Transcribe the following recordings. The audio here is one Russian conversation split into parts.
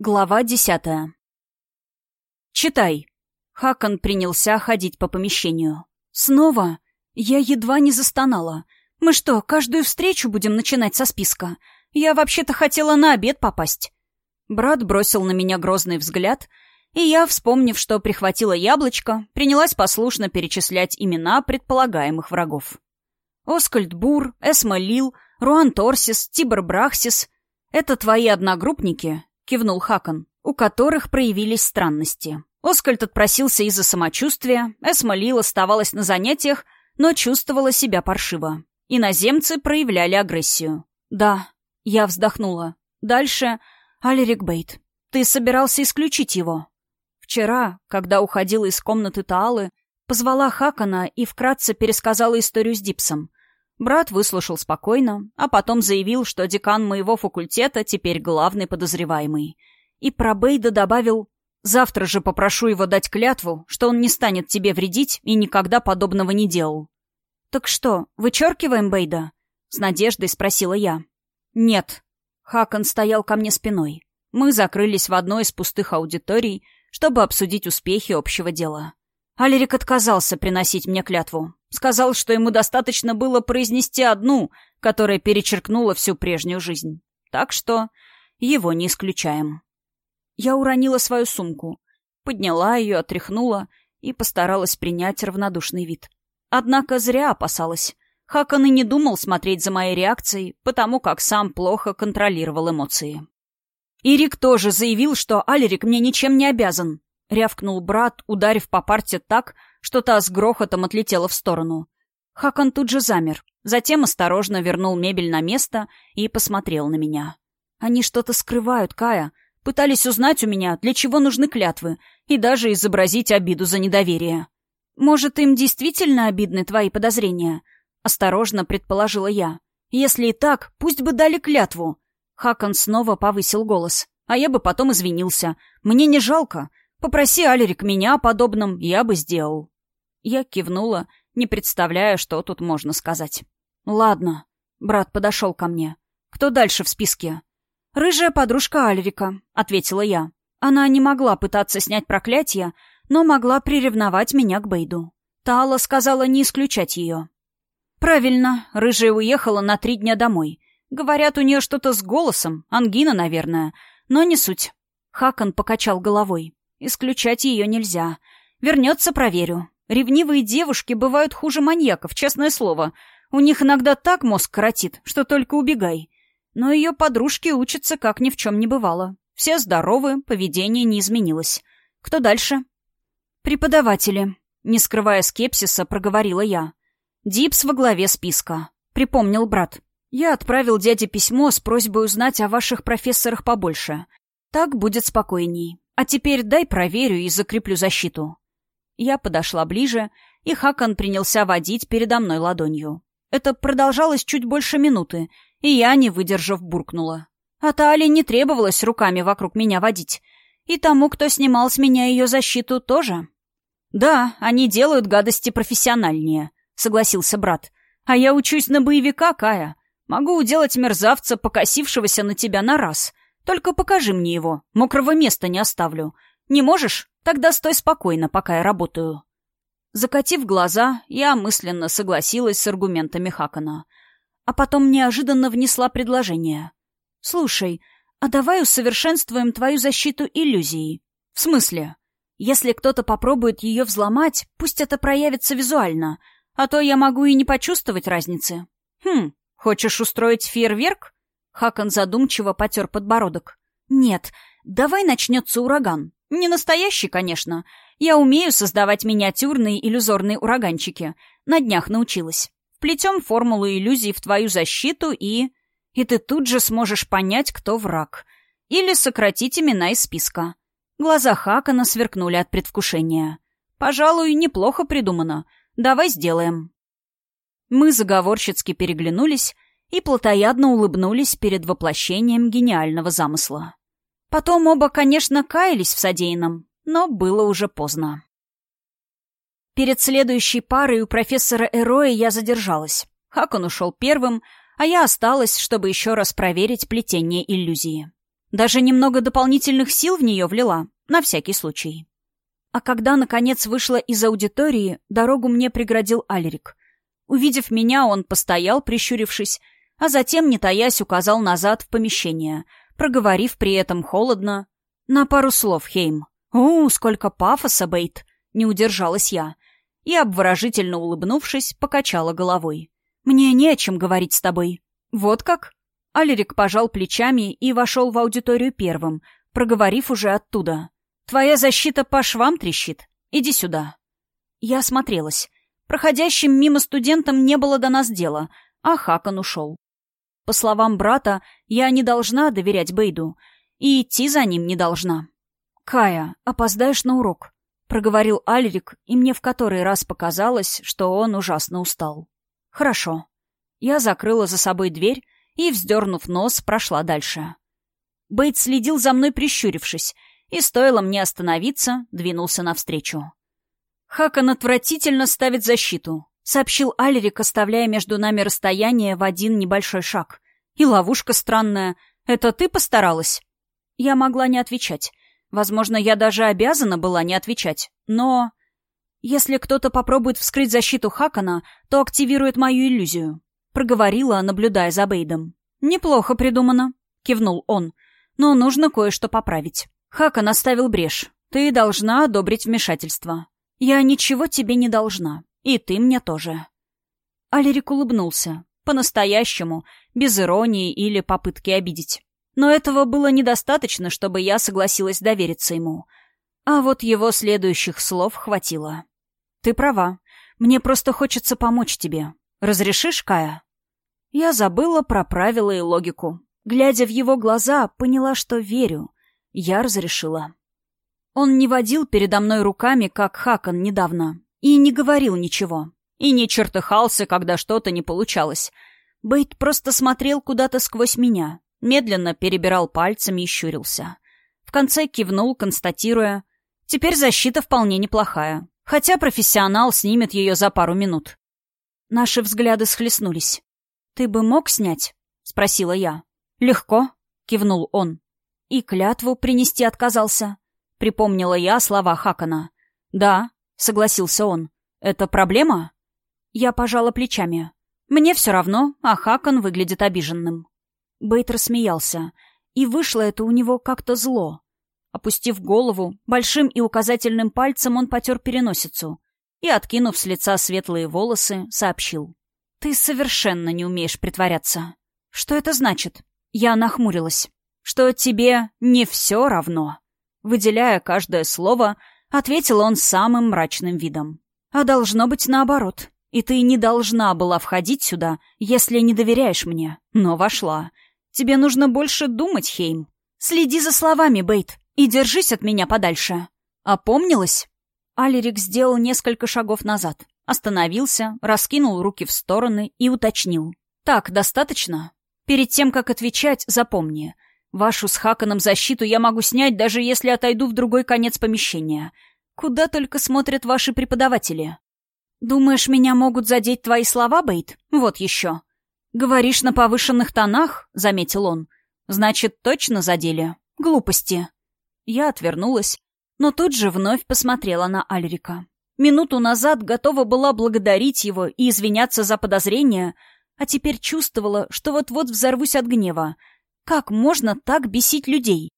Глава десятая. «Читай». Хакон принялся ходить по помещению. «Снова?» Я едва не застонала. «Мы что, каждую встречу будем начинать со списка? Я вообще-то хотела на обед попасть». Брат бросил на меня грозный взгляд, и я, вспомнив, что прихватила яблочко, принялась послушно перечислять имена предполагаемых врагов. Оскальд Бур, Эсма Лил, Руан Торсис, Тибр Брахсис — это твои одногруппники, кивнул Хакон, у которых проявились странности. Оскальд отпросился из-за самочувствия, Эсма Лил оставалась на занятиях, но чувствовала себя паршиво. Иноземцы проявляли агрессию. «Да», — я вздохнула. «Дальше Алерик Бейт. Ты собирался исключить его?» Вчера, когда уходила из комнаты Таалы, позвала Хакана и вкратце пересказала историю с Дипсом. Брат выслушал спокойно, а потом заявил, что декан моего факультета теперь главный подозреваемый. И про Бейда добавил «Завтра же попрошу его дать клятву, что он не станет тебе вредить и никогда подобного не делал». «Так что, вычеркиваем Бейда?» — с надеждой спросила я. «Нет». Хакон стоял ко мне спиной. Мы закрылись в одной из пустых аудиторий, чтобы обсудить успехи общего дела. Алерик отказался приносить мне клятву. Сказал, что ему достаточно было произнести одну, которая перечеркнула всю прежнюю жизнь. Так что его не исключаем. Я уронила свою сумку, подняла ее, отряхнула и постаралась принять равнодушный вид. Однако зря опасалась. Хакан и не думал смотреть за моей реакцией, потому как сам плохо контролировал эмоции. Ирик тоже заявил, что Алерик мне ничем не обязан, — рявкнул брат, ударив по парте так, что та с грохотом отлетела в сторону. Хакон тут же замер, затем осторожно вернул мебель на место и посмотрел на меня. «Они что-то скрывают, Кая. Пытались узнать у меня, для чего нужны клятвы, и даже изобразить обиду за недоверие. Может, им действительно обидны твои подозрения?» — осторожно предположила я. «Если и так, пусть бы дали клятву». Хакон снова повысил голос. «А я бы потом извинился. Мне не жалко. Попроси Алерик меня о подобном, я бы сделал. Я кивнула, не представляя, что тут можно сказать. Ладно. Брат подошел ко мне. Кто дальше в списке? Рыжая подружка Альрика, ответила я. Она не могла пытаться снять проклятие, но могла приревновать меня к Бейду. Таала сказала не исключать ее. «Правильно, рыжая уехала на три дня домой. Говорят, у нее что-то с голосом, ангина, наверное, но не суть». Хакон покачал головой. Исключать ее нельзя. Вернется, проверю. Ревнивые девушки бывают хуже маньяков, честное слово. У них иногда так мозг коротит, что только убегай. Но ее подружки учатся, как ни в чем не бывало. Все здоровы, поведение не изменилось. Кто дальше? Преподаватели. Не скрывая скепсиса, проговорила я. Дипс во главе списка. Припомнил брат. Я отправил дяде письмо с просьбой узнать о ваших профессорах побольше. Так будет спокойней. А теперь дай проверю и закреплю защиту. Я подошла ближе, и Хакан принялся водить передо мной ладонью. Это продолжалось чуть больше минуты, и я, не выдержав, буркнула. А Таали не требовалось руками вокруг меня водить. И тому, кто снимал с меня ее защиту, тоже. «Да, они делают гадости профессиональнее», — согласился брат. «А я учусь на боевика, Кая. Могу уделать мерзавца, покосившегося на тебя на раз. Только покажи мне его. Мокрого места не оставлю. Не можешь? Тогда стой спокойно, пока я работаю». Закатив глаза, я мысленно согласилась с аргументами Хакана. А потом неожиданно внесла предложение. «Слушай, а давай усовершенствуем твою защиту иллюзии. В смысле? Если кто-то попробует ее взломать, пусть это проявится визуально, а то я могу и не почувствовать разницы. Хм, хочешь устроить фейерверк? Хакон задумчиво потер подбородок. «Нет, давай начнется ураган. Не настоящий, конечно. Я умею создавать миниатюрные иллюзорные ураганчики. На днях научилась. Плетем формулу иллюзий в твою защиту и... И ты тут же сможешь понять, кто враг. Или сократить имена из списка». Глаза Хакона сверкнули от предвкушения. «Пожалуй, неплохо придумано. Давай сделаем». Мы заговорщицки переглянулись, и плотоядно улыбнулись перед воплощением гениального замысла. Потом оба, конечно, каялись в содеянном, но было уже поздно. Перед следующей парой у профессора Эроя я задержалась. Хакон ушел первым, а я осталась, чтобы еще раз проверить плетение иллюзии. Даже немного дополнительных сил в нее влила, на всякий случай. А когда, наконец, вышла из аудитории, дорогу мне преградил Алерик. Увидев меня, он постоял, прищурившись, а затем, не таясь, указал назад в помещение, проговорив при этом холодно. «На пару слов, Хейм». «У, сколько пафоса, Бейт!» — не удержалась я. И, обворожительно улыбнувшись, покачала головой. «Мне не о чем говорить с тобой». «Вот как?» Алерик пожал плечами и вошел в аудиторию первым, проговорив уже оттуда. «Твоя защита по швам трещит. Иди сюда». Я осмотрелась. Проходящим мимо студентам не было до нас дела, а Хакан ушел. По словам брата, я не должна доверять Бейду, и идти за ним не должна. «Кая, опоздаешь на урок», — проговорил Альрик, и мне в который раз показалось, что он ужасно устал. «Хорошо». Я закрыла за собой дверь и, вздернув нос, прошла дальше. Бейт следил за мной, прищурившись, и, стоило мне остановиться, двинулся навстречу. «Хакан отвратительно ставит защиту», — сообщил Альрик, оставляя между нами расстояние в один небольшой шаг. «И ловушка странная. Это ты постаралась?» Я могла не отвечать. Возможно, я даже обязана была не отвечать. Но... Если кто-то попробует вскрыть защиту Хакана, то активирует мою иллюзию. Проговорила, наблюдая за Бейдом. «Неплохо придумано», — кивнул он. «Но нужно кое-что поправить. Хакан оставил брешь. Ты должна одобрить вмешательство. Я ничего тебе не должна. И ты мне тоже». Алерик улыбнулся. По-настоящему, без иронии или попытки обидеть. Но этого было недостаточно, чтобы я согласилась довериться ему. А вот его следующих слов хватило. «Ты права. Мне просто хочется помочь тебе. Разрешишь, Кая?» Я забыла про правила и логику. Глядя в его глаза, поняла, что верю. Я разрешила. Он не водил передо мной руками, как Хакон недавно, и не говорил ничего. И не чертыхался, когда что-то не получалось. Бейт просто смотрел куда-то сквозь меня, Медленно перебирал пальцами и щурился. В конце кивнул, констатируя. Теперь защита вполне неплохая. Хотя профессионал снимет ее за пару минут. Наши взгляды схлестнулись. «Ты бы мог снять?» — спросила я. «Легко», — кивнул он. «И клятву принести отказался», — припомнила я слова Хакана. «Да», — согласился он. «Это проблема?» Я пожала плечами. «Мне все равно, а Хакан выглядит обиженным». Бейт рассмеялся, и вышло это у него как-то зло. Опустив голову, большим и указательным пальцем он потер переносицу и, откинув с лица светлые волосы, сообщил. «Ты совершенно не умеешь притворяться. Что это значит?» Я нахмурилась. «Что тебе не все равно?» Выделяя каждое слово, ответил он самым мрачным видом. «А должно быть наоборот. И ты не должна была входить сюда, если не доверяешь мне, но вошла. Тебе нужно больше думать, Хейм. Следи за словами, Бейт, и держись от меня подальше. Опомнилась?» Алерик сделал несколько шагов назад, остановился, раскинул руки в стороны и уточнил. «Так, достаточно? Перед тем, как отвечать, запомни. Вашу с Хаканом защиту я могу снять, даже если отойду в другой конец помещения. Куда только смотрят ваши преподаватели. Думаешь, меня могут задеть твои слова, Бейт? Вот еще. «Говоришь на повышенных тонах?» — заметил он. «Значит, точно задели? Глупости». Я отвернулась, но тут же вновь посмотрела на Альрика. Минуту назад готова была благодарить его и извиняться за подозрения, а теперь чувствовала, что вот-вот взорвусь от гнева. Как можно так бесить людей?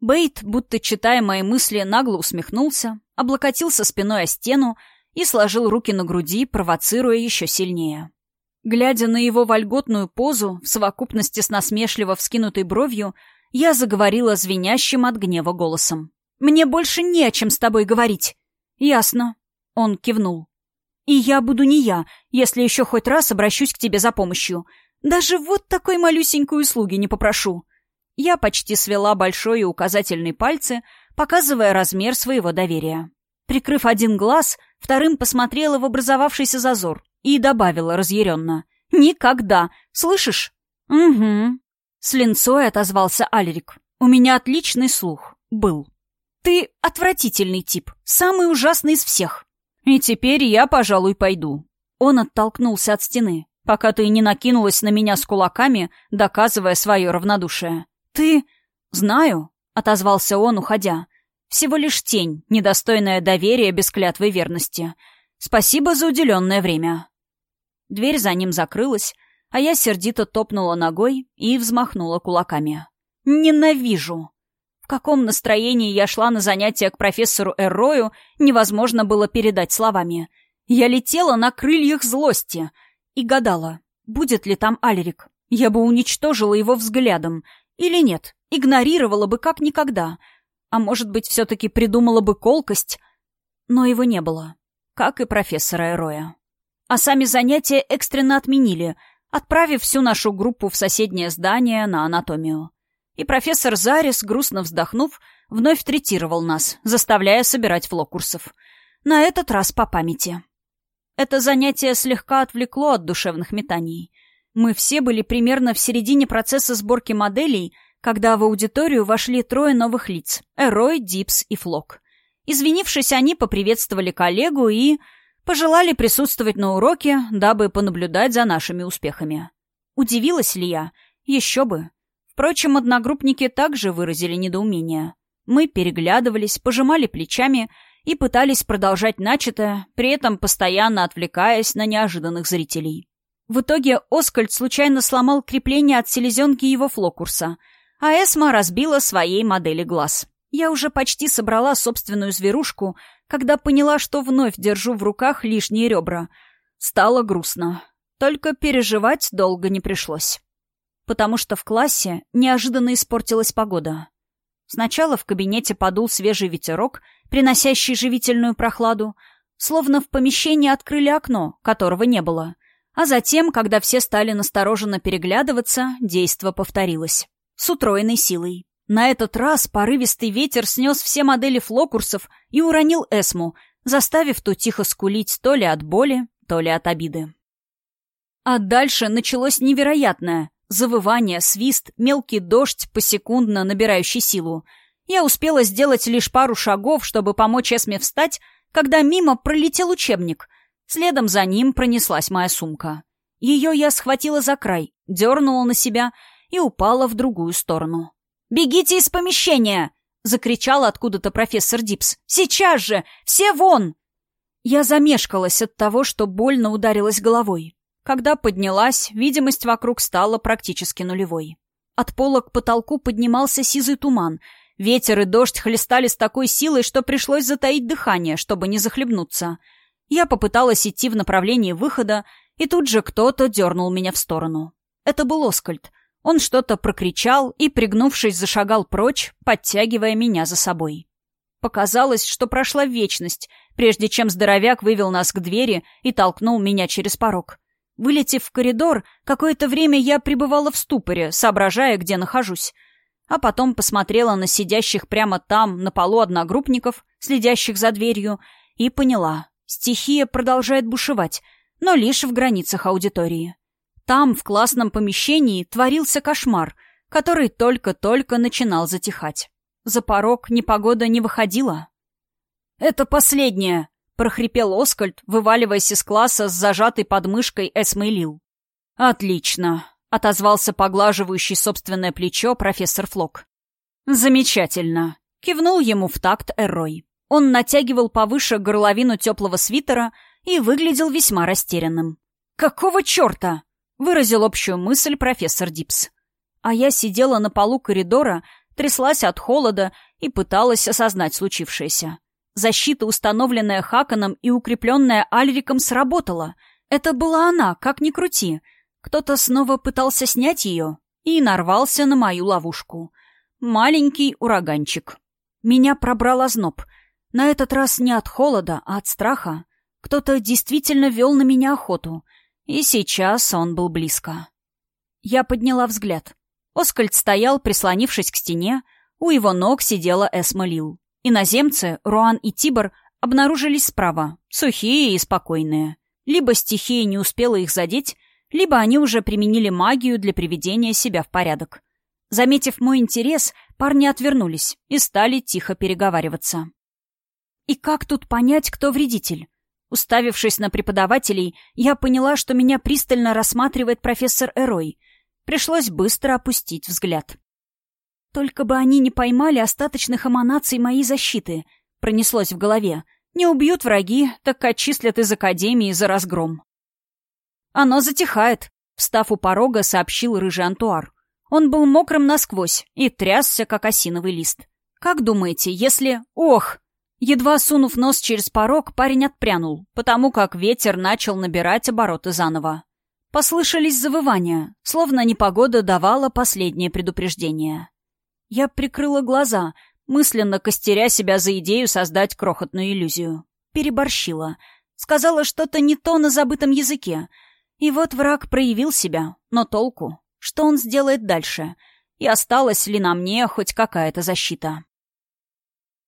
Бейт, будто читая мои мысли, нагло усмехнулся, облокотился спиной о стену и сложил руки на груди, провоцируя еще сильнее. Глядя на его вольготную позу, в совокупности с насмешливо вскинутой бровью, я заговорила звенящим от гнева голосом. «Мне больше не о чем с тобой говорить». «Ясно». Он кивнул. «И я буду не я, если еще хоть раз обращусь к тебе за помощью. Даже вот такой малюсенькой услуги не попрошу». Я почти свела большой и указательный пальцы, показывая размер своего доверия. Прикрыв один глаз, вторым посмотрела в образовавшийся зазор и добавила разъяренно. «Никогда! Слышишь?» «Угу». С линцой отозвался Альрик. «У меня отличный слух. Был. Ты отвратительный тип. Самый ужасный из всех. И теперь я, пожалуй, пойду». Он оттолкнулся от стены, пока ты не накинулась на меня с кулаками, доказывая свое равнодушие. «Ты...» «Знаю», — отозвался он, уходя. «Всего лишь тень, недостойная доверия без клятвы верности. Спасибо за уделенное время». Дверь за ним закрылась, а я сердито топнула ногой и взмахнула кулаками. «Ненавижу!» В каком настроении я шла на занятия к профессору Эррою, невозможно было передать словами. Я летела на крыльях злости и гадала, будет ли там Альрик. Я бы уничтожила его взглядом. Или нет, игнорировала бы как никогда. А может быть, все-таки придумала бы колкость. Но его не было. Как и профессора Эроя. А сами занятия экстренно отменили, отправив всю нашу группу в соседнее здание на анатомию и профессор Зарис, грустно вздохнув, вновь третировал нас, заставляя собирать флокурсов. На этот раз по памяти. Это занятие слегка отвлекло от душевных метаний. Мы все были примерно в середине процесса сборки моделей, когда в аудиторию вошли трое новых лиц — Эрой, Дипс и Флок. Извинившись, они поприветствовали коллегу и пожелали присутствовать на уроке, дабы понаблюдать за нашими успехами. Удивилась ли я? Еще бы. Впрочем, одногруппники также выразили недоумение. Мы переглядывались, пожимали плечами и пытались продолжать начатое, при этом постоянно отвлекаясь на неожиданных зрителей. В итоге Оскальд случайно сломал крепление от селезенки его флокурса, а Эсма разбила своей модели глаз. Я уже почти собрала собственную зверушку, когда поняла, что вновь держу в руках лишние ребра. Стало грустно. Только переживать долго не пришлось потому что в классе неожиданно испортилась погода. Сначала в кабинете подул свежий ветерок, приносящий живительную прохладу, словно в помещении открыли окно, которого не было. А затем, когда все стали настороженно переглядываться, действо повторилось. С утроенной силой. На этот раз порывистый ветер снес все модели флокурсов и уронил Эсму, заставив ту тихо скулить то ли от боли, то ли от обиды. А дальше началось невероятное. Завывание, свист, мелкий дождь, посекундно набирающий силу. Я успела сделать лишь пару шагов, чтобы помочь Эсме встать, когда мимо пролетел учебник. Следом за ним пронеслась моя сумка. Ее я схватила за край, дернула на себя и упала в другую сторону. «Бегите из помещения!» — закричал откуда-то профессор Дипс. «Сейчас же! Все вон!» Я замешкалась от того, что больно ударилась головой. Когда поднялась, видимость вокруг стала практически нулевой. От пола к потолку поднимался сизый туман. Ветер и дождь хлестали с такой силой, что пришлось затаить дыхание, чтобы не захлебнуться. Я попыталась идти в направлении выхода, и тут же кто-то дернул меня в сторону. Это был Оскальд. Он что-то прокричал и, пригнувшись, зашагал прочь, подтягивая меня за собой. Показалось, что прошла вечность, прежде чем здоровяк вывел нас к двери и толкнул меня через порог. Вылетев в коридор, какое-то время я пребывала в ступоре, соображая, где нахожусь. А потом посмотрела на сидящих прямо там, на полу одногруппников, следящих за дверью, и поняла. Стихия продолжает бушевать, но лишь в границах аудитории. Там, в классном помещении, творился кошмар, который только-только начинал затихать. За порог непогода не выходила. «Это последнее!» — прохрипел Оскальд, вываливаясь из класса с зажатой подмышкой Эсмейлил. «Отлично», — отозвался поглаживающий собственное плечо профессор Флок. «Замечательно», — кивнул ему в такт Эрой. Он натягивал повыше горловину теплого свитера и выглядел весьма растерянным. «Какого черта?» — выразил общую мысль профессор Дипс. А я сидела на полу коридора, тряслась от холода и пыталась осознать случившееся. Защита, установленная Хаканом и укрепленная Альриком, сработала. Это была она, как ни крути. Кто-то снова пытался снять ее и нарвался на мою ловушку. Маленький ураганчик. Меня пробрал озноб. На этот раз не от холода, а от страха. Кто-то действительно вел на меня охоту. И сейчас он был близко. Я подняла взгляд. Оскальд стоял, прислонившись к стене. У его ног сидела Эсма Лил. Иноземцы, Руан и Тибор, обнаружились справа, сухие и спокойные. Либо стихия не успела их задеть, либо они уже применили магию для приведения себя в порядок. Заметив мой интерес, парни отвернулись и стали тихо переговариваться. И как тут понять, кто вредитель? Уставившись на преподавателей, я поняла, что меня пристально рассматривает профессор Эрой. Пришлось быстро опустить взгляд. Только бы они не поймали остаточных эманаций моей защиты, пронеслось в голове. Не убьют враги, так отчислят из Академии за разгром. Оно затихает, встав у порога, сообщил рыжий Антуар. Он был мокрым насквозь и трясся, как осиновый лист. Как думаете, если... Ох! Едва сунув нос через порог, парень отпрянул, потому как ветер начал набирать обороты заново. Послышались завывания, словно непогода давала последнее предупреждение. Я прикрыла глаза, мысленно костеря себя за идею создать крохотную иллюзию. Переборщила. Сказала что-то не то на забытом языке. И вот враг проявил себя, но толку? Что он сделает дальше? И осталась ли на мне хоть какая-то защита?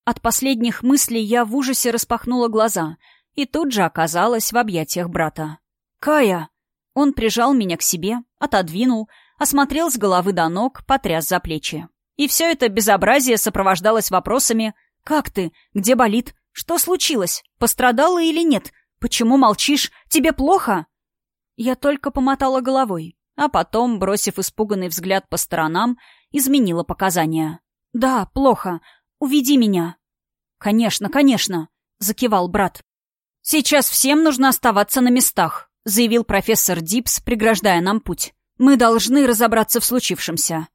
От последних мыслей я в ужасе распахнула глаза и тут же оказалась в объятиях брата. «Кая!» Он прижал меня к себе, отодвинул, осмотрел с головы до ног, потряс за плечи. И все это безобразие сопровождалось вопросами «Как ты? Где болит? Что случилось? Пострадала или нет? Почему молчишь? Тебе плохо?» Я только помотала головой, а потом, бросив испуганный взгляд по сторонам, изменила показания. «Да, плохо. Уведи меня». «Конечно, конечно», — закивал брат. «Сейчас всем нужно оставаться на местах заявил профессор Дипс, преграждая нам путь. «Мы должны разобраться в случившемся».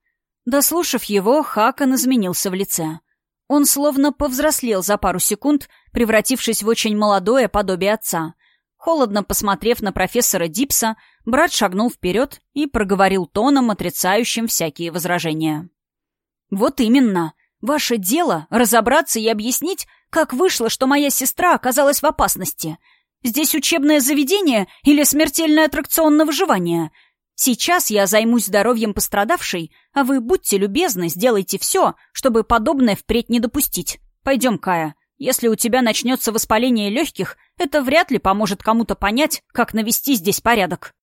Дослушав его, Хакан изменился в лице. Он словно повзрослел за пару секунд, превратившись в очень молодое подобие отца. Холодно посмотрев на профессора Дипса, брат шагнул вперед и проговорил тоном, отрицающим всякие возражения. «Вот именно. Ваше дело — разобраться и объяснить, как вышло, что моя сестра оказалась в опасности. Здесь учебное заведение или смертельный аттракцион на выживание? Сейчас я займусь здоровьем пострадавшей, а вы будьте любезны, сделайте все, чтобы подобное впредь не допустить. Пойдем, Кая. Если у тебя начнется воспаление легких, это вряд ли поможет кому-то понять, как навести здесь порядок.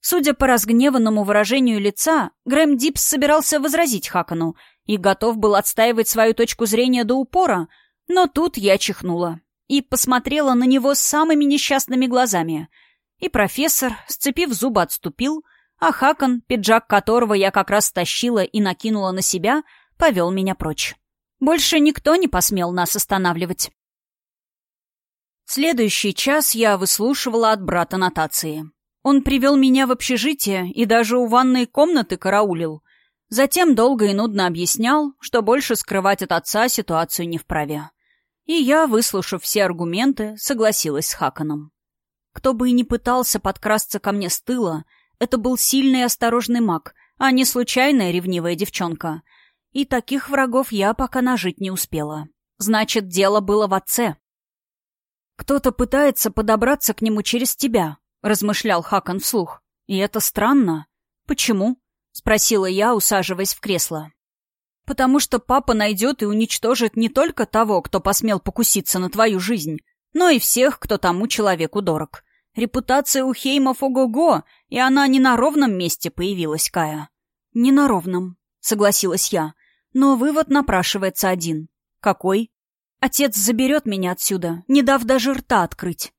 Судя по разгневанному выражению лица, Грэм Дипс собирался возразить Хакану и готов был отстаивать свою точку зрения до упора, но тут я чихнула и посмотрела на него самыми несчастными глазами. И профессор, сцепив зубы, отступил, а Хакон, пиджак которого я как раз тащила и накинула на себя, повел меня прочь. Больше никто не посмел нас останавливать. Следующий час я выслушивала от брата нотации. Он привел меня в общежитие и даже у ванной комнаты караулил. Затем долго и нудно объяснял, что больше скрывать от отца ситуацию не вправе. И я, выслушав все аргументы, согласилась с Хаканом. Кто бы и не пытался подкрасться ко мне с тыла, это был сильный и осторожный маг, а не случайная ревнивая девчонка. И таких врагов я пока нажить не успела. Значит, дело было в отце. «Кто-то пытается подобраться к нему через тебя», — размышлял Хакан вслух. «И это странно. Почему?» — спросила я, усаживаясь в кресло. Потому что папа найдет и уничтожит не только того, кто посмел покуситься на твою жизнь, но и всех, кто тому человеку дорог. Репутация у Хеймов ого-го, и она не на ровном месте появилась, Кая. Не на ровном, согласилась я. Но вывод напрашивается один. Какой? Отец заберет меня отсюда, не дав даже рта открыть.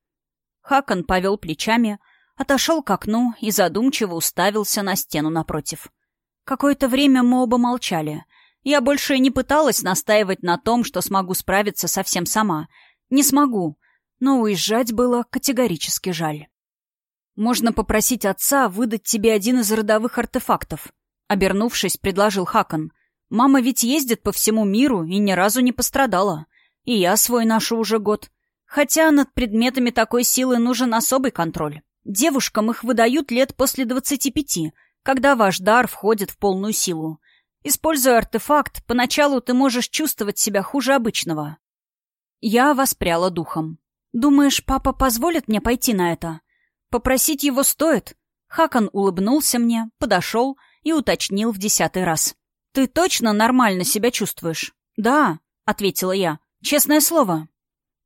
Хакон повел плечами, отошел к окну и задумчиво уставился на стену напротив. Какое-то время мы оба молчали — я больше не пыталась настаивать на том, что смогу справиться совсем сама. Не смогу. Но уезжать было категорически жаль. «Можно попросить отца выдать тебе один из родовых артефактов», — обернувшись, предложил Хакон. «Мама ведь ездит по всему миру и ни разу не пострадала. И я свой ношу уже год. Хотя над предметами такой силы нужен особый контроль. Девушкам их выдают лет после двадцати пяти, когда ваш дар входит в полную силу. Используя артефакт, поначалу ты можешь чувствовать себя хуже обычного. Я воспряла духом. Думаешь, папа позволит мне пойти на это? Попросить его стоит? Хакон улыбнулся мне, подошел и уточнил в десятый раз. Ты точно нормально себя чувствуешь? Да, ответила я. Честное слово.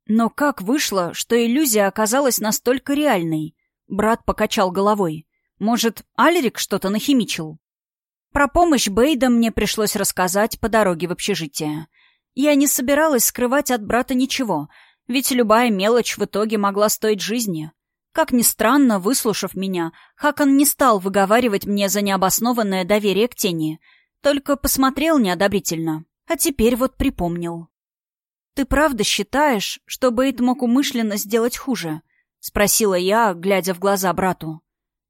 Но как вышло, что иллюзия оказалась настолько реальной? Брат покачал головой. Может, Алерик что-то нахимичил? Про помощь Бейда мне пришлось рассказать по дороге в общежитие. Я не собиралась скрывать от брата ничего, ведь любая мелочь в итоге могла стоить жизни. Как ни странно, выслушав меня, Хакон не стал выговаривать мне за необоснованное доверие к тени. Только посмотрел неодобрительно, а теперь вот припомнил. «Ты правда считаешь, что Бейт мог умышленно сделать хуже?» — спросила я, глядя в глаза брату.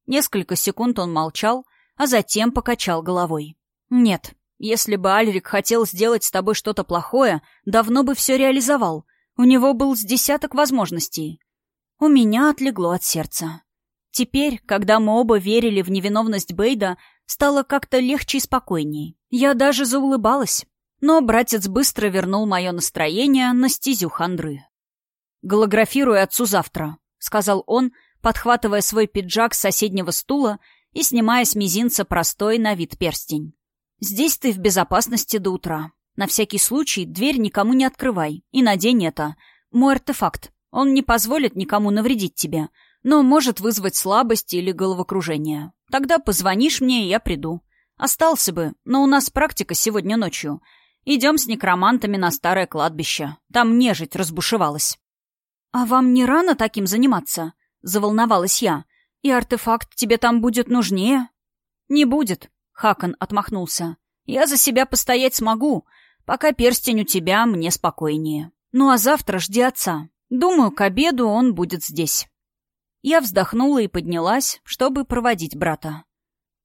Несколько секунд он молчал, а затем покачал головой. «Нет, если бы Альрик хотел сделать с тобой что-то плохое, давно бы все реализовал. У него был с десяток возможностей. У меня отлегло от сердца. Теперь, когда мы оба верили в невиновность Бейда, стало как-то легче и спокойней. Я даже заулыбалась. Но братец быстро вернул мое настроение на стезю хандры. «Голографируй отцу завтра», — сказал он, подхватывая свой пиджак с соседнего стула и снимая с мизинца простой на вид перстень. Здесь ты в безопасности до утра. На всякий случай дверь никому не открывай и надень это. Мой артефакт. Он не позволит никому навредить тебе, но может вызвать слабость или головокружение. Тогда позвонишь мне, и я приду. Остался бы, но у нас практика сегодня ночью. Идем с некромантами на старое кладбище. Там нежить разбушевалась. «А вам не рано таким заниматься?» — заволновалась я. «И артефакт тебе там будет нужнее?» «Не будет», Хакон отмахнулся. «Я за себя постоять смогу. Пока перстень у тебя, мне спокойнее. Ну а завтра жди отца. Думаю, к обеду он будет здесь». Я вздохнула и поднялась, чтобы проводить брата.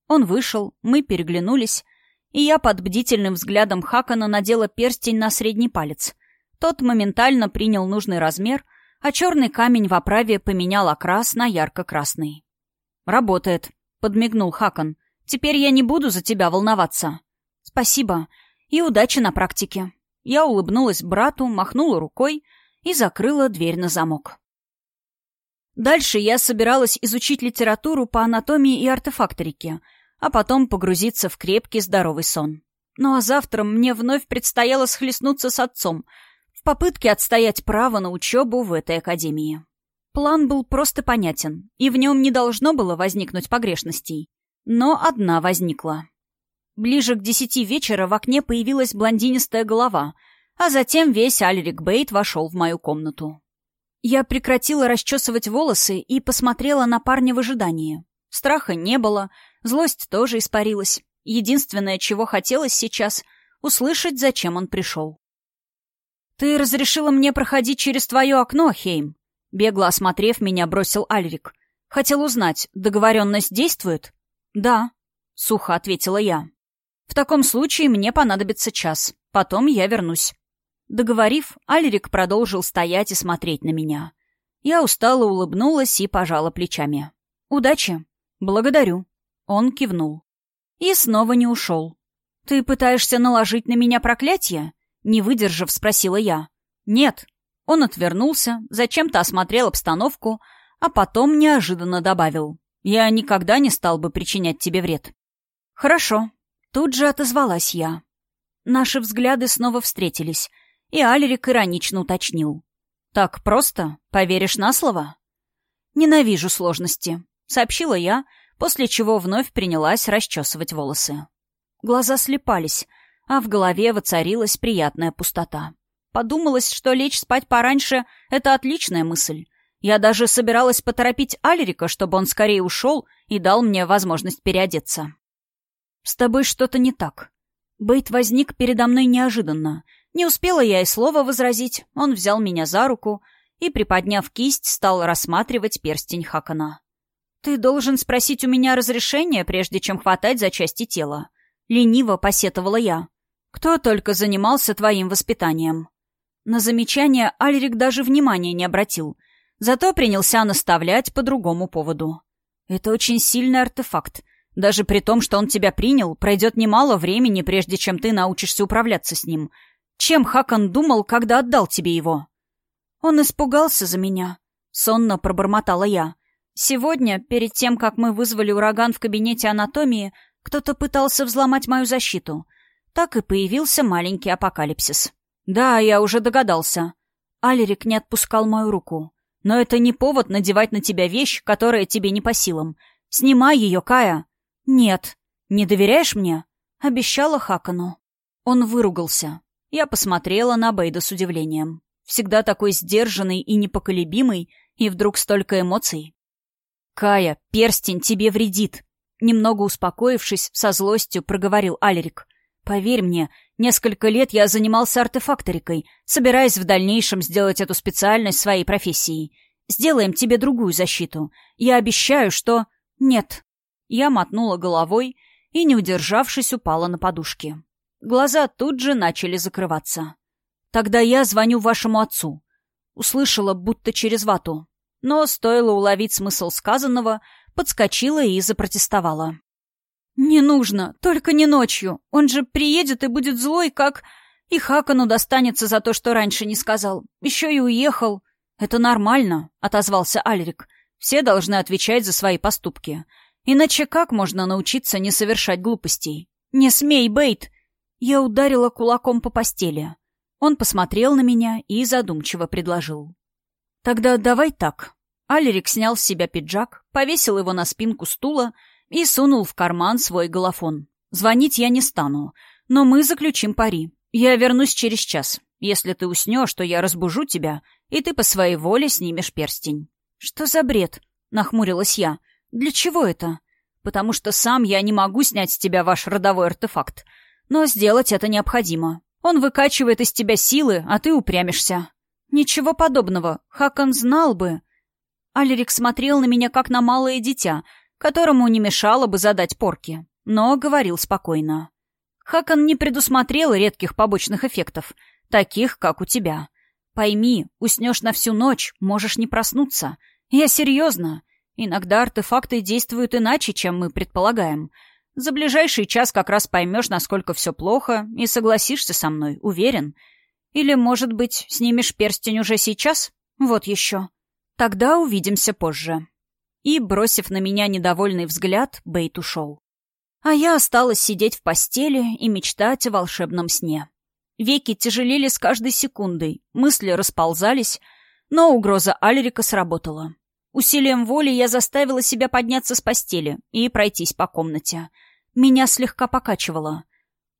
Он вышел, мы переглянулись, и я под бдительным взглядом Хакана надела перстень на средний палец. Тот моментально принял нужный размер, а черный камень в оправе поменял окрас на ярко-красный. «Работает», — подмигнул Хакан. Теперь я не буду за тебя волноваться. Спасибо. И удачи на практике. Я улыбнулась брату, махнула рукой и закрыла дверь на замок. Дальше я собиралась изучить литературу по анатомии и артефакторике, а потом погрузиться в крепкий здоровый сон. Ну а завтра мне вновь предстояло схлестнуться с отцом в попытке отстоять право на учебу в этой академии. План был просто понятен, и в нем не должно было возникнуть погрешностей. Но одна возникла. Ближе к десяти вечера в окне появилась блондинистая голова, а затем весь Альрик Бейт вошел в мою комнату. Я прекратила расчесывать волосы и посмотрела на парня в ожидании. Страха не было, злость тоже испарилась. Единственное, чего хотелось сейчас — услышать, зачем он пришел. «Ты разрешила мне проходить через твое окно, Хейм?» Бегло осмотрев меня, бросил Альрик. «Хотел узнать, договоренность действует?» «Да», — сухо ответила я. «В таком случае мне понадобится час. Потом я вернусь». Договорив, Альрик продолжил стоять и смотреть на меня. Я устало улыбнулась и пожала плечами. «Удачи». «Благодарю». Он кивнул. И снова не ушел. «Ты пытаешься наложить на меня проклятие?» Не выдержав, спросила я. «Нет». Он отвернулся, зачем-то осмотрел обстановку, а потом неожиданно добавил. Я никогда не стал бы причинять тебе вред. Хорошо. Тут же отозвалась я. Наши взгляды снова встретились, и Алерик иронично уточнил. «Так просто? Поверишь на слово?» «Ненавижу сложности», — сообщила я, после чего вновь принялась расчесывать волосы. Глаза слепались, а в голове воцарилась приятная пустота. Подумалось, что лечь спать пораньше — это отличная мысль. Я даже собиралась поторопить Альрика, чтобы он скорее ушел и дал мне возможность переодеться. «С тобой что-то не так». Бейт возник передо мной неожиданно. Не успела я и слова возразить. Он взял меня за руку и, приподняв кисть, стал рассматривать перстень Хакана. «Ты должен спросить у меня разрешения, прежде чем хватать за части тела». Лениво посетовала я. «Кто только занимался твоим воспитанием?» На замечание Альрик даже внимания не обратил — Зато принялся наставлять по другому поводу. «Это очень сильный артефакт. Даже при том, что он тебя принял, пройдет немало времени, прежде чем ты научишься управляться с ним. Чем Хакан думал, когда отдал тебе его?» «Он испугался за меня», — сонно пробормотала я. «Сегодня, перед тем, как мы вызвали ураган в кабинете анатомии, кто-то пытался взломать мою защиту. Так и появился маленький апокалипсис». «Да, я уже догадался». Алерик не отпускал мою руку. Но это не повод надевать на тебя вещь, которая тебе не по силам. Снимай ее, Кая. Нет. Не доверяешь мне? Обещала Хакану. Он выругался. Я посмотрела на Бейда с удивлением. Всегда такой сдержанный и непоколебимый, и вдруг столько эмоций. «Кая, перстень тебе вредит!» Немного успокоившись, со злостью проговорил Алерик. Поверь мне, несколько лет я занимался артефакторикой, собираясь в дальнейшем сделать эту специальность своей профессией. Сделаем тебе другую защиту. Я обещаю, что... Нет. Я мотнула головой и, не удержавшись, упала на подушки. Глаза тут же начали закрываться. Тогда я звоню вашему отцу. Услышала, будто через вату. Но стоило уловить смысл сказанного, подскочила и запротестовала. «Не нужно, только не ночью. Он же приедет и будет злой, как... И Хакану достанется за то, что раньше не сказал. Еще и уехал. Это нормально», — отозвался Альрик. «Все должны отвечать за свои поступки. Иначе как можно научиться не совершать глупостей? Не смей, Бейт!» Я ударила кулаком по постели. Он посмотрел на меня и задумчиво предложил. «Тогда давай так». Алерик снял с себя пиджак, повесил его на спинку стула и сунул в карман свой голофон. «Звонить я не стану, но мы заключим пари. Я вернусь через час. Если ты уснешь, то я разбужу тебя, и ты по своей воле снимешь перстень». «Что за бред?» — нахмурилась я. «Для чего это?» «Потому что сам я не могу снять с тебя ваш родовой артефакт. Но сделать это необходимо. Он выкачивает из тебя силы, а ты упрямишься». «Ничего подобного. Хакон знал бы». Алерик смотрел на меня, как на малое дитя, которому не мешало бы задать порки, но говорил спокойно. Хакон не предусмотрел редких побочных эффектов, таких, как у тебя. Пойми, уснешь на всю ночь, можешь не проснуться. Я серьезно. Иногда артефакты действуют иначе, чем мы предполагаем. За ближайший час как раз поймешь, насколько все плохо, и согласишься со мной, уверен. Или, может быть, снимешь перстень уже сейчас? Вот еще. Тогда увидимся позже. И, бросив на меня недовольный взгляд, Бейт ушел. А я осталась сидеть в постели и мечтать о волшебном сне. Веки тяжелели с каждой секундой, мысли расползались, но угроза Альрика сработала. Усилием воли я заставила себя подняться с постели и пройтись по комнате. Меня слегка покачивало.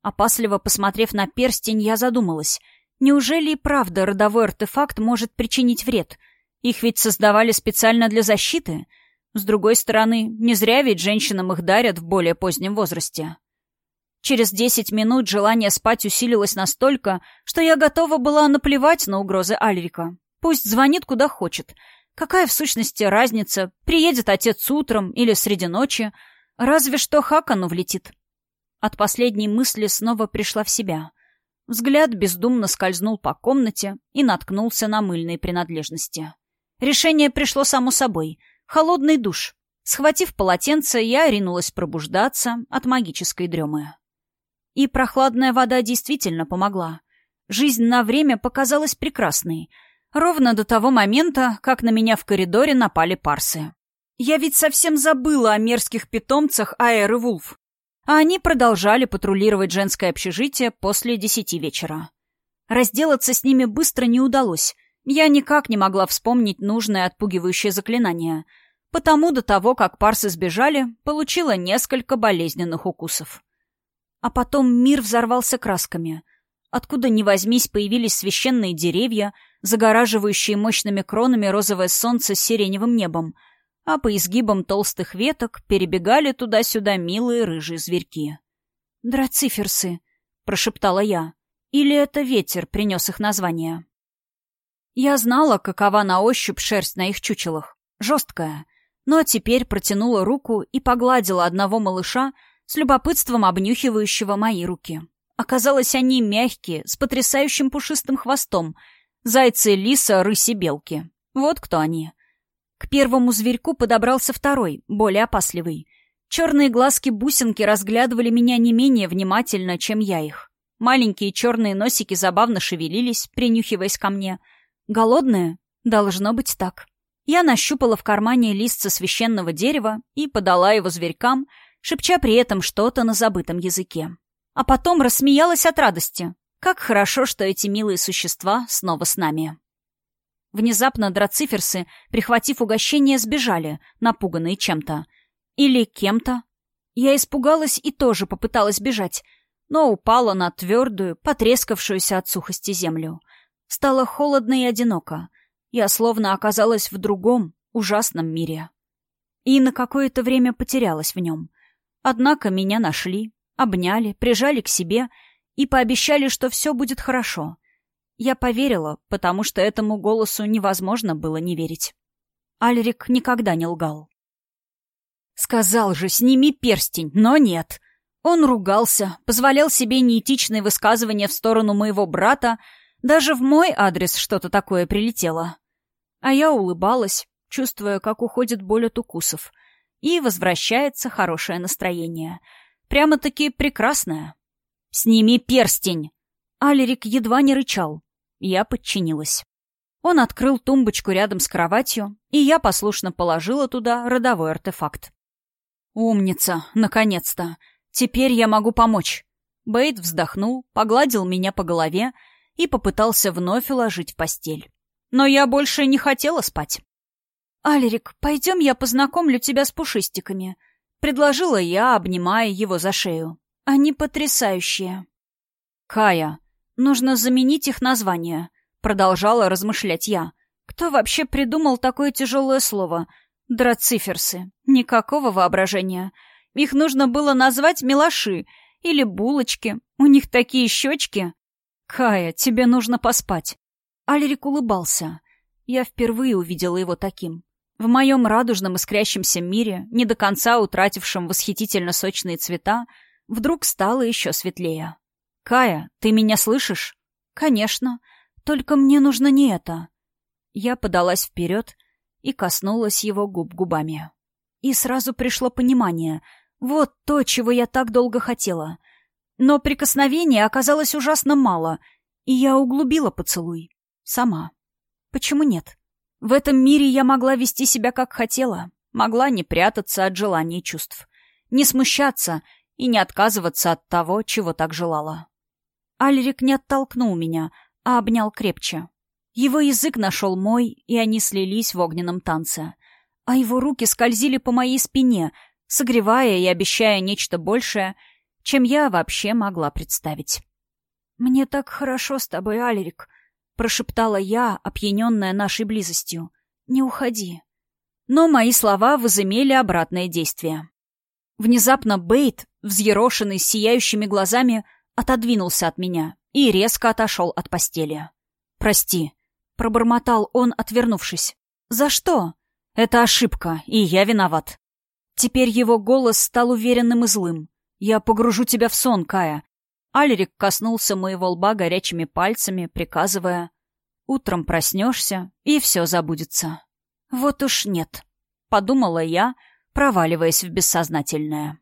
Опасливо посмотрев на перстень, я задумалась. Неужели и правда родовой артефакт может причинить вред? Их ведь создавали специально для защиты — с другой стороны, не зря ведь женщинам их дарят в более позднем возрасте. Через десять минут желание спать усилилось настолько, что я готова была наплевать на угрозы Альвика. Пусть звонит куда хочет. Какая в сущности разница, приедет отец утром или среди ночи, разве что Хакану влетит. От последней мысли снова пришла в себя. Взгляд бездумно скользнул по комнате и наткнулся на мыльные принадлежности. Решение пришло само собой — Холодный душ. Схватив полотенце, я ринулась пробуждаться от магической дремы. И прохладная вода действительно помогла. Жизнь на время показалась прекрасной. Ровно до того момента, как на меня в коридоре напали парсы. Я ведь совсем забыла о мерзких питомцах Аэр и Вулф. А они продолжали патрулировать женское общежитие после десяти вечера. Разделаться с ними быстро не удалось, я никак не могла вспомнить нужное отпугивающее заклинание, потому до того, как парсы сбежали, получила несколько болезненных укусов. А потом мир взорвался красками. Откуда ни возьмись появились священные деревья, загораживающие мощными кронами розовое солнце с сиреневым небом, а по изгибам толстых веток перебегали туда-сюда милые рыжие зверьки. «Драциферсы», — прошептала я. «Или это ветер принес их название?» Я знала, какова на ощупь шерсть на их чучелах. Жесткая. Но теперь протянула руку и погладила одного малыша с любопытством обнюхивающего мои руки. Оказалось, они мягкие, с потрясающим пушистым хвостом. Зайцы, лиса, рыси, белки. Вот кто они. К первому зверьку подобрался второй, более опасливый. Черные глазки-бусинки разглядывали меня не менее внимательно, чем я их. Маленькие черные носики забавно шевелились, принюхиваясь ко мне — Голодная? Должно быть так. Я нащупала в кармане лист со священного дерева и подала его зверькам, шепча при этом что-то на забытом языке. А потом рассмеялась от радости. Как хорошо, что эти милые существа снова с нами. Внезапно драциферсы, прихватив угощение, сбежали, напуганные чем-то. Или кем-то. Я испугалась и тоже попыталась бежать, но упала на твердую, потрескавшуюся от сухости землю — Стало холодно и одиноко. Я словно оказалась в другом, ужасном мире. И на какое-то время потерялась в нем. Однако меня нашли, обняли, прижали к себе и пообещали, что все будет хорошо. Я поверила, потому что этому голосу невозможно было не верить. Альрик никогда не лгал. Сказал же, сними перстень, но нет. Он ругался, позволял себе неэтичные высказывания в сторону моего брата, даже в мой адрес что-то такое прилетело. А я улыбалась, чувствуя, как уходит боль от укусов, и возвращается хорошее настроение. Прямо-таки прекрасное. «Сними перстень!» Алерик едва не рычал. Я подчинилась. Он открыл тумбочку рядом с кроватью, и я послушно положила туда родовой артефакт. «Умница, наконец-то! Теперь я могу помочь!» Бейт вздохнул, погладил меня по голове и попытался вновь уложить в постель. Но я больше не хотела спать. «Алерик, пойдем я познакомлю тебя с пушистиками», — предложила я, обнимая его за шею. «Они потрясающие». «Кая, нужно заменить их название», — продолжала размышлять я. «Кто вообще придумал такое тяжелое слово? Драциферсы. Никакого воображения. Их нужно было назвать милаши или булочки. У них такие щечки». «Кая, тебе нужно поспать». Алерик улыбался. Я впервые увидела его таким. В моем радужном искрящемся мире, не до конца утратившем восхитительно сочные цвета, вдруг стало еще светлее. «Кая, ты меня слышишь?» «Конечно. Только мне нужно не это». Я подалась вперед и коснулась его губ губами. И сразу пришло понимание. Вот то, чего я так долго хотела. Но прикосновения оказалось ужасно мало, и я углубила поцелуй. Сама. Почему нет? В этом мире я могла вести себя как хотела, могла не прятаться от желаний и чувств, не смущаться и не отказываться от того, чего так желала. Альрик не оттолкнул меня, а обнял крепче. Его язык нашел мой, и они слились в огненном танце. А его руки скользили по моей спине, согревая и обещая нечто большее, чем я вообще могла представить. «Мне так хорошо с тобой, Альрик», — прошептала я, опьяненная нашей близостью. «Не уходи». Но мои слова возымели обратное действие. Внезапно Бейт, взъерошенный сияющими глазами, отодвинулся от меня и резко отошел от постели. «Прости», — пробормотал он, отвернувшись. «За что?» «Это ошибка, и я виноват». Теперь его голос стал уверенным и злым. «Я погружу тебя в сон, Кая. Альрик коснулся моего лба горячими пальцами, приказывая «Утром проснешься, и все забудется». «Вот уж нет», — подумала я, проваливаясь в бессознательное.